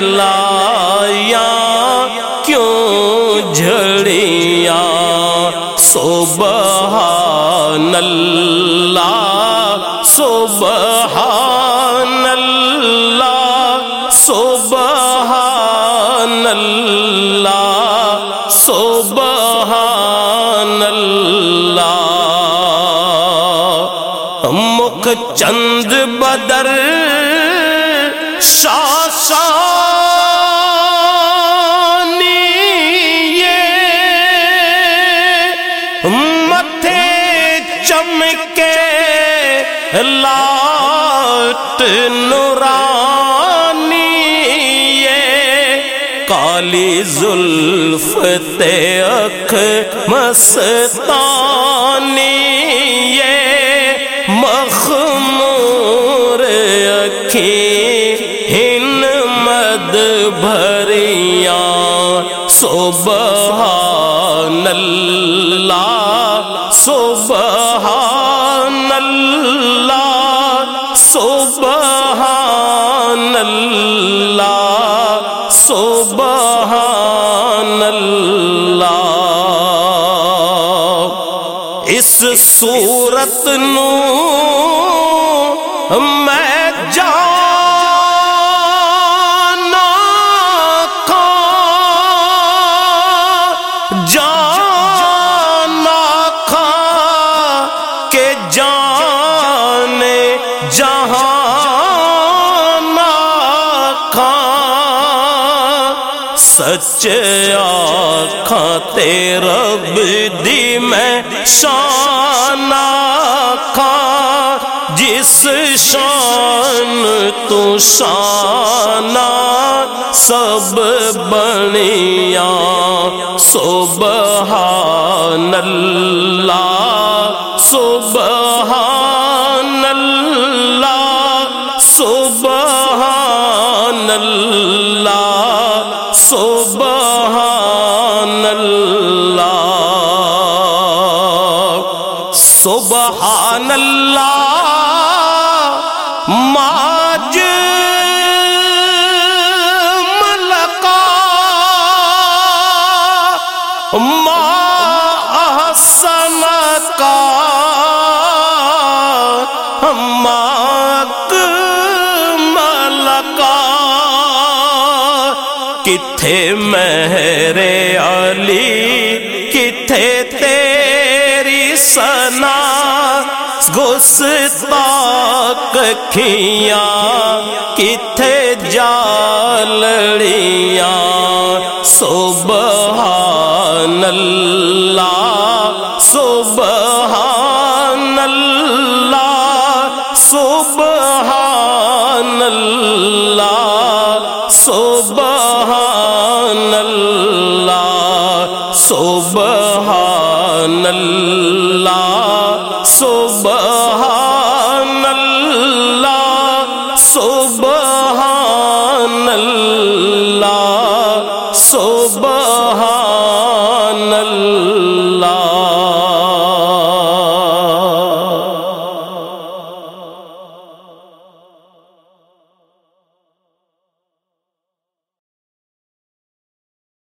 لایا، کیوں جھڑیاں سبحان اللہ سبحان اللہ سبحان اللہ سبحان اللہ۔ مکھ چند بدر متھے چمکے، لات نورانی کالی زلف تے اکھ مستانی مخمور اکھی ہن مد بھریاں، سبحان اللہ، سبحان سبحان اللہ سبحان اللہ اس صورت نو میں سچے آخا رب دی میں شان کھا جس شان تو شانہ سب بنیا سبحان اللہ صبح سبحان اللہ سبحان اللہ ماج ملکا ما احسن کا کتھے مہرے علی؟ کتھے تیری سنا گستاک کھیاں، کتھے جالڑیاں؟ سبحان اللہ سبحان اللہ سبحان اللہ سبحان اللہ سبحان اللہ سبحان